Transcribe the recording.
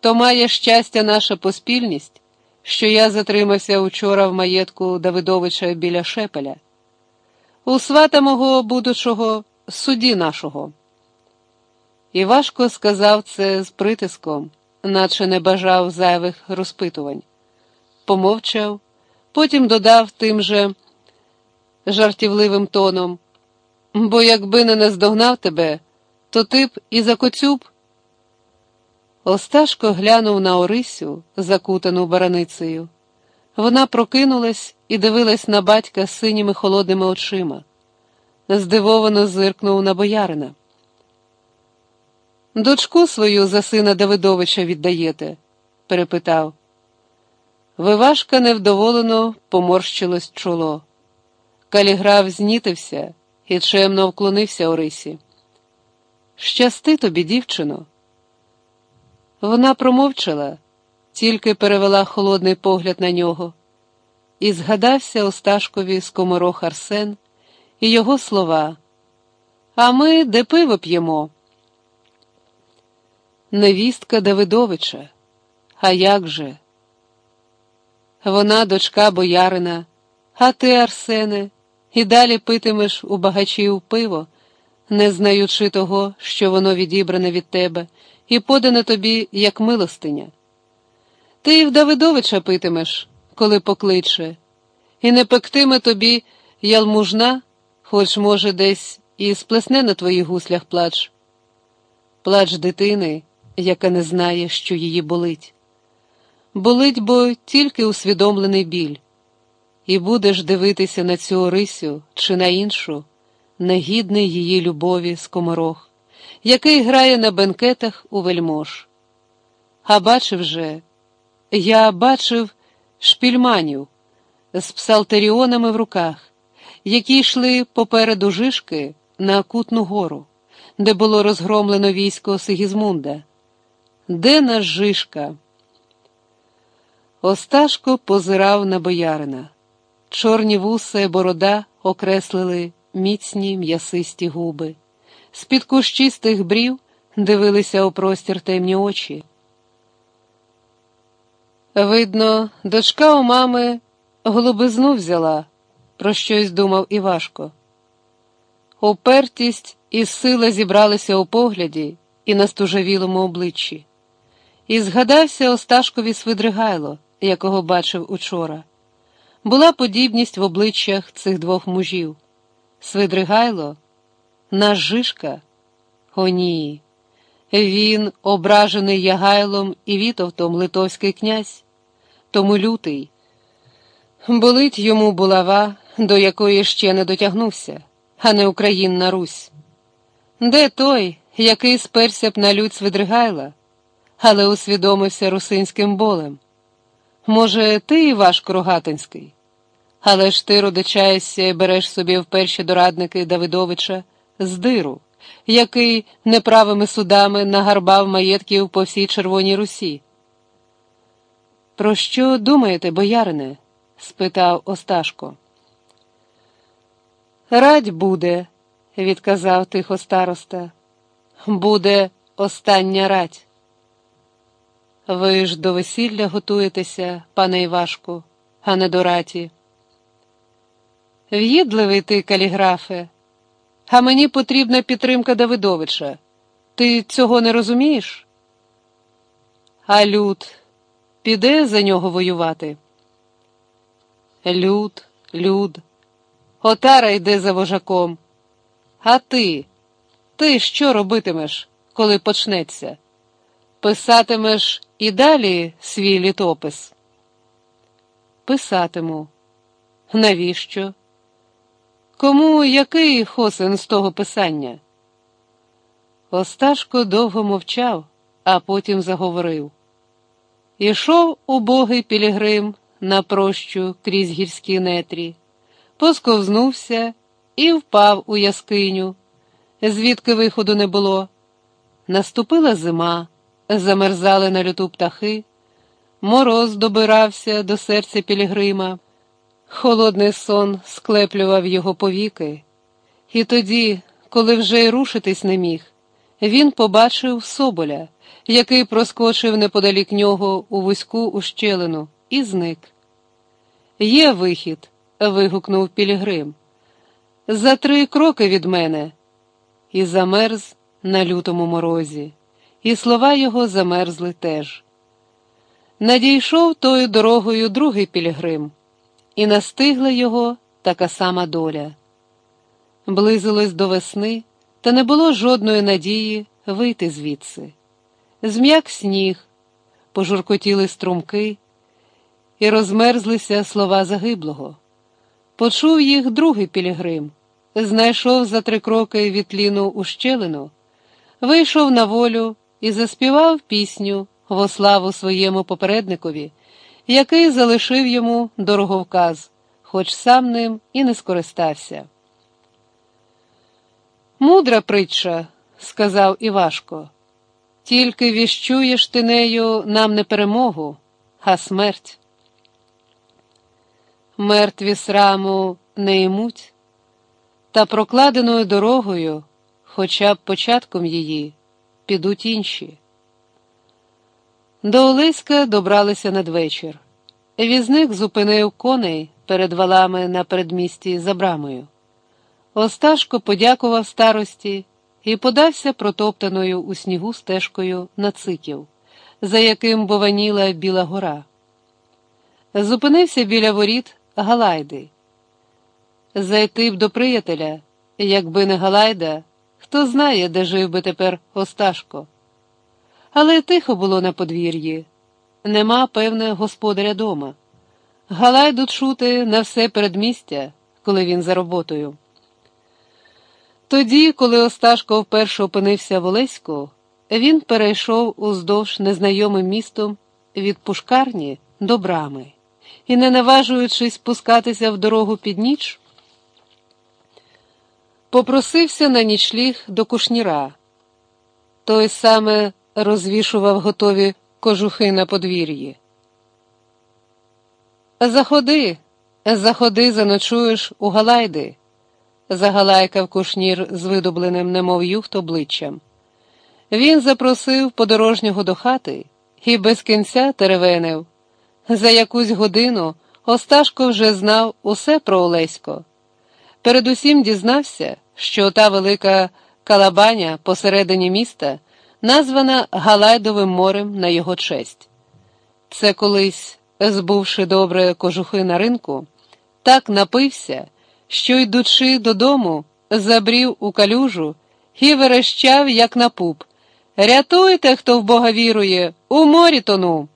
То має щастя наша поспільність, що я затримався учора в маєтку Давидовича біля Шепеля, у свата мого будучого судді нашого. І сказав це з притиском, наче не бажав зайвих розпитувань. Помовчав, потім додав тим же жартівливим тоном, бо якби не наздогнав тебе, то ти б і закоцюб. Осташко глянув на Орисю, закутану бараницею. Вона прокинулась і дивилась на батька синіми холодними очима. Здивовано зиркнув на боярина. Дочку свою за сина Давидовича віддаєте? перепитав. Вивашка невдоволено поморщилось чоло. Каліграф знітився і чемно вклонився Орисі. Щасти тобі, дівчино. Вона промовчала, тільки перевела холодний погляд на нього, і згадався Осташкові скоморох Арсен і його слова. А ми де пиво п'ємо? Невістка Давидовича. А як же? Вона дочка боярина, а ти, Арсене, і далі питимеш у багачів пиво, не знаючи того, що воно відібране від тебе, і подане тобі як милостиня. Ти і в Давидовича питимеш, коли покличе, і не пектиме тобі ялмужна, хоч, може, десь і сплесне на твоїх гуслях плач. Плач дитини, яка не знає, що її болить. Болить, бо тільки усвідомлений біль, і будеш дивитися на цю Орисю чи на іншу, негідний її любові скоморох, який грає на бенкетах у вельмож. А бачив же, я бачив шпільманів з псалтеріонами в руках, які йшли попереду Жишки на Кутну гору, де було розгромлено військо Сигізмунда. Де наш Жишка? Осташко позирав на боярина. Чорні вуса і борода окреслили міцні м'ясисті губи. З-під кущистих брів дивилися у простір темні очі. Видно, дочка у мами голубизну взяла, про щось думав Івашко. Упертість і сила зібралися у погляді і на стужавілому обличчі. І згадався Осташкові Свидригайло, якого бачив учора. Була подібність в обличчях цих двох мужів. Свидригайло, наш Жишка? О, ні. Він, ображений Ягайлом і Вітовтом литовський князь, тому лютий. Болить йому булава, до якої ще не дотягнувся, а не Українна Русь. Де той, який сперся б на людь Свидригайла, але усвідомився русинським болем? Може, ти Івашко Рогатинський? Але ж ти родичаєшся і береш собі в перші дорадники Давидовича з диру, який неправими судами нагарбав маєтків по всій Червоній Русі. Про що думаєте, боярине? спитав Осташко. Радь буде, відказав тихо староста. Буде остання радь. Ви ж до весілля готуєтеся, пане Івашку, а не до раті. В'їдливий ти, каліграфе, а мені потрібна підтримка Давидовича. Ти цього не розумієш? А люд піде за нього воювати? Люд, люд, отара йде за вожаком. А ти, ти що робитимеш, коли почнеться? Писатимеш і далі свій літопис? Писатиму. Навіщо? Кому який хосен з того писання? Осташко довго мовчав, а потім заговорив. Ішов убогий Пілігрим на прощу крізь гірські нетрі, посковзнувся і впав у яскиню, звідки виходу не було. Наступила зима, замерзали на люту птахи, мороз добирався до серця Пілігрима. Холодний сон склеплював його повіки, і тоді, коли вже й рушитись не міг, він побачив соболя, який проскочив неподалік нього у вузьку ущелину, і зник. Є вихід. вигукнув Пілігрим. За три кроки від мене. І замерз на лютому морозі, і слова його замерзли теж. Надійшов тою дорогою другий Пілігрим, і настигла його така сама доля. Близилось до весни, та не було жодної надії вийти звідси. Зм'як сніг, пожуркотіли струмки, і розмерзлися слова загиблого. Почув їх другий Пілігрим, знайшов за три кроки від тліну ущелину, вийшов на волю і заспівав пісню во славу своєму попередникові, який залишив йому дороговказ, хоч сам ним і не скористався. Мудра притча, сказав Івашко, тільки віщуєш ти нею нам не перемогу, а смерть. Мертві сраму не ймуть, та прокладеною дорогою, хоча б початком її, підуть інші. До Олеська добралися надвечір. Візник зупинив коней перед валами на передмісті за брамою. Осташко подякував старості і подався протоптаною у снігу стежкою на циків, за яким бованіла Біла гора. Зупинився біля воріт Галайди. Зайти б до приятеля, якби не Галайда, хто знає, де жив би тепер Осташко. Але тихо було на подвір'ї, нема, певне, господаря дома. Галайду чути на все передмістя, коли він за роботою. Тоді, коли Осташко вперше опинився в Олеську, він перейшов уздовж незнайомим містом від пушкарні до брами і, не наважуючись спускатися в дорогу під ніч, попросився на нічліг до кушніра. Той саме розвішував готові кожухи на подвір'ї. Заходи, заходи, заночуєш у Галайди загалайкав кушнір з видобленим, немов юхт обличчям. Він запросив подорожнього до хати і без кінця теревенив. За якусь годину Осташко вже знав усе про Олесько. Передусім дізнався, що та велика калабаня посередині міста названа Галайдовим морем на його честь. Це колись, збувши добре кожухи на ринку, так напився що, йдучи додому, забрів у калюжу і верещав, як на пуп. Рятуйте, хто в Бога вірує, у морі тону.